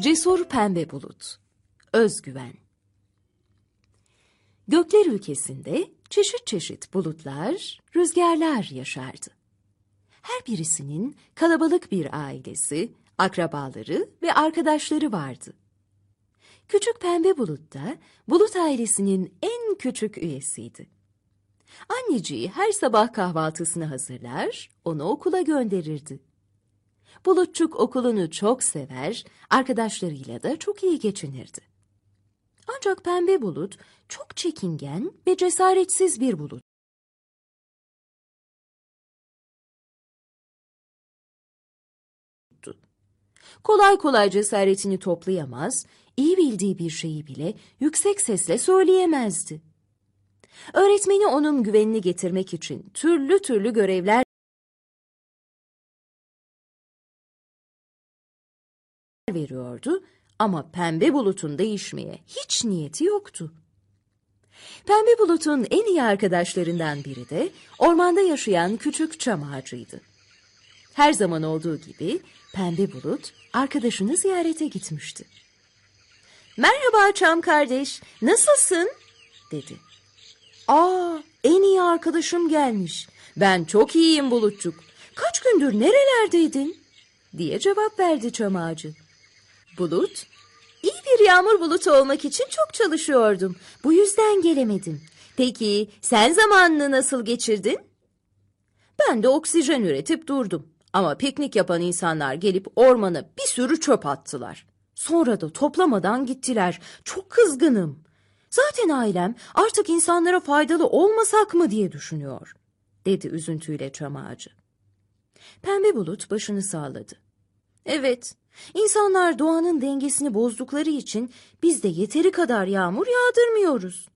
Cesur pembe bulut. Özgüven. Gökler ülkesinde çeşit çeşit bulutlar, rüzgarlar yaşardı. Her birisinin kalabalık bir ailesi, akrabaları ve arkadaşları vardı. Küçük pembe bulut da bulut ailesinin en küçük üyesiydi. Anneciği her sabah kahvaltısını hazırlar, onu okula gönderirdi. Bulutçuk okulunu çok sever, arkadaşlarıyla da çok iyi geçinirdi. Ancak pembe bulut çok çekingen ve cesaretsiz bir bulut. Kolay kolay cesaretini toplayamaz, iyi bildiği bir şeyi bile yüksek sesle söyleyemezdi. Öğretmeni onun güvenini getirmek için türlü türlü görevler veriyordu ama pembe bulutun değişmeye hiç niyeti yoktu. Pembe bulutun en iyi arkadaşlarından biri de ormanda yaşayan küçük çam ağacıydı. Her zaman olduğu gibi pembe bulut arkadaşını ziyarete gitmişti. Merhaba çam kardeş, nasılsın? dedi. Aa, en iyi arkadaşım gelmiş. Ben çok iyiyim bulutçuk. Kaç gündür nerelerdeydin? diye cevap verdi çam ağacı. Bulut, iyi bir yağmur bulutu olmak için çok çalışıyordum. Bu yüzden gelemedim. Peki sen zamanını nasıl geçirdin? Ben de oksijen üretip durdum. Ama piknik yapan insanlar gelip ormana bir sürü çöp attılar. Sonra da toplamadan gittiler. Çok kızgınım. Zaten ailem artık insanlara faydalı olmasak mı diye düşünüyor, dedi üzüntüyle çam ağacı. Pembe bulut başını salladı. Evet, insanlar doğanın dengesini bozdukları için biz de yeteri kadar yağmur yağdırmıyoruz.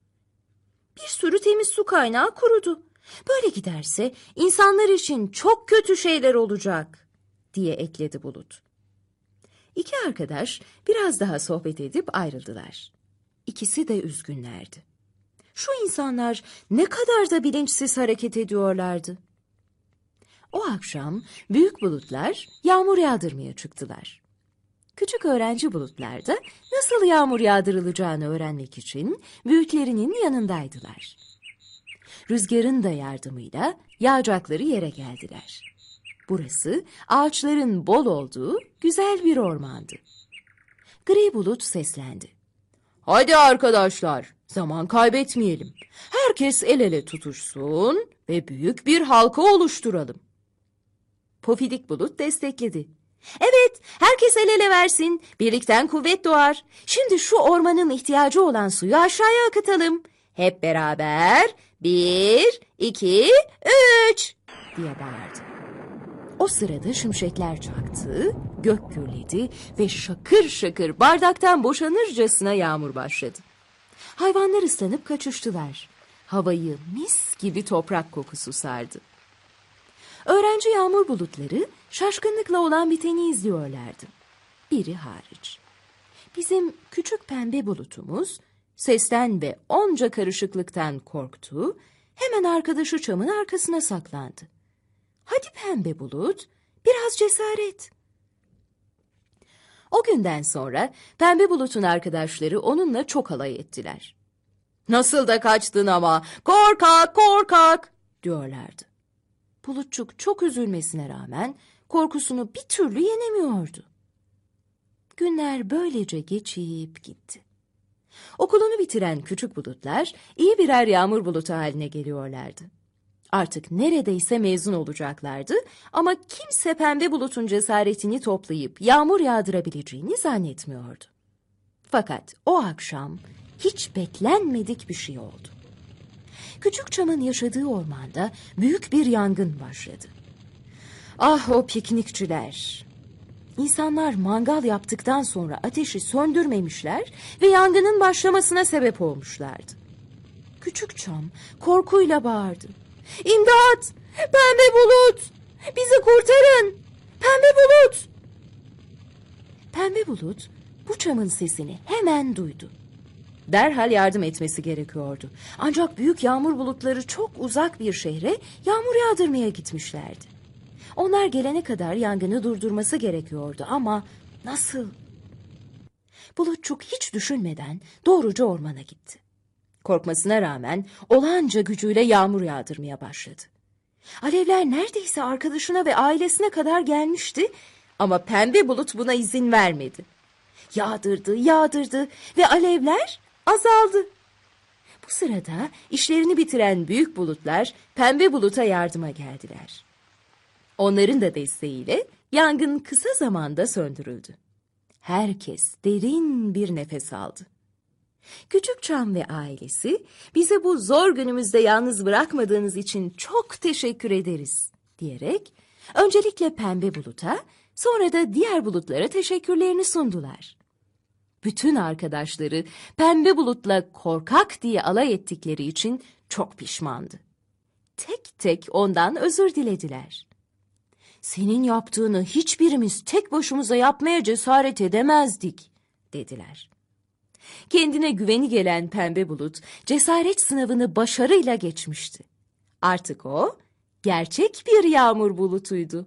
Bir sürü temiz su kaynağı kurudu. Böyle giderse insanlar için çok kötü şeyler olacak, diye ekledi bulut. İki arkadaş biraz daha sohbet edip ayrıldılar. İkisi de üzgünlerdi. Şu insanlar ne kadar da bilinçsiz hareket ediyorlardı. O akşam büyük bulutlar yağmur yağdırmaya çıktılar. Küçük öğrenci bulutlar da nasıl yağmur yağdırılacağını öğrenmek için büyüklerinin yanındaydılar. Rüzgarın da yardımıyla yağacakları yere geldiler. Burası ağaçların bol olduğu güzel bir ormandı. Gri bulut seslendi. Hadi arkadaşlar, zaman kaybetmeyelim. Herkes el ele tutuşsun ve büyük bir halka oluşturalım. Pofidik bulut destekledi. Evet, herkes el ele versin. Birlikten kuvvet doğar. Şimdi şu ormanın ihtiyacı olan suyu aşağıya akıtalım. Hep beraber bir, iki, üç diye bağırdı. O sırada şimşekler çaktı, gök gürledi ve şakır şakır bardaktan boşanırcasına yağmur başladı. Hayvanlar ıslanıp kaçıştılar. Havayı mis gibi toprak kokusu sardı. Öğrenci yağmur bulutları şaşkınlıkla olan biteni izliyorlardı. Biri hariç. Bizim küçük pembe bulutumuz sesten ve onca karışıklıktan korktu, hemen arkadaşı çamın arkasına saklandı. Hadi pembe bulut, biraz cesaret. O günden sonra pembe bulutun arkadaşları onunla çok alay ettiler. Nasıl da kaçtın ama, korkak korkak diyorlardı. Bulutçuk çok üzülmesine rağmen korkusunu bir türlü yenemiyordu. Günler böylece geçip gitti. Okulunu bitiren küçük bulutlar iyi birer yağmur bulutu haline geliyorlardı. Artık neredeyse mezun olacaklardı ama kimse pembe bulutun cesaretini toplayıp yağmur yağdırabileceğini zannetmiyordu. Fakat o akşam hiç beklenmedik bir şey oldu. Küçük çamın yaşadığı ormanda büyük bir yangın başladı. Ah o piknikçiler! İnsanlar mangal yaptıktan sonra ateşi söndürmemişler ve yangının başlamasına sebep olmuşlardı. Küçük çam korkuyla bağırdı. İmdat! Pembe bulut! Bizi kurtarın! Pembe bulut! Pembe bulut bu çamın sesini hemen duydu. Derhal yardım etmesi gerekiyordu. Ancak büyük yağmur bulutları çok uzak bir şehre yağmur yağdırmaya gitmişlerdi. Onlar gelene kadar yangını durdurması gerekiyordu ama nasıl? Bulutçuk hiç düşünmeden doğruca ormana gitti. Korkmasına rağmen olağanca gücüyle yağmur yağdırmaya başladı. Alevler neredeyse arkadaşına ve ailesine kadar gelmişti ama pembe bulut buna izin vermedi. Yağdırdı, yağdırdı ve alevler azaldı. Bu sırada işlerini bitiren büyük bulutlar pembe buluta yardıma geldiler. Onların da desteğiyle yangın kısa zamanda söndürüldü. Herkes derin bir nefes aldı. Küçük Çam ve ailesi bize bu zor günümüzde yalnız bırakmadığınız için çok teşekkür ederiz diyerek öncelikle pembe buluta sonra da diğer bulutlara teşekkürlerini sundular. Bütün arkadaşları pembe bulutla korkak diye alay ettikleri için çok pişmandı. Tek tek ondan özür dilediler. Senin yaptığını hiçbirimiz tek başımıza yapmaya cesaret edemezdik, dediler. Kendine güveni gelen pembe bulut cesaret sınavını başarıyla geçmişti. Artık o gerçek bir yağmur bulutuydu.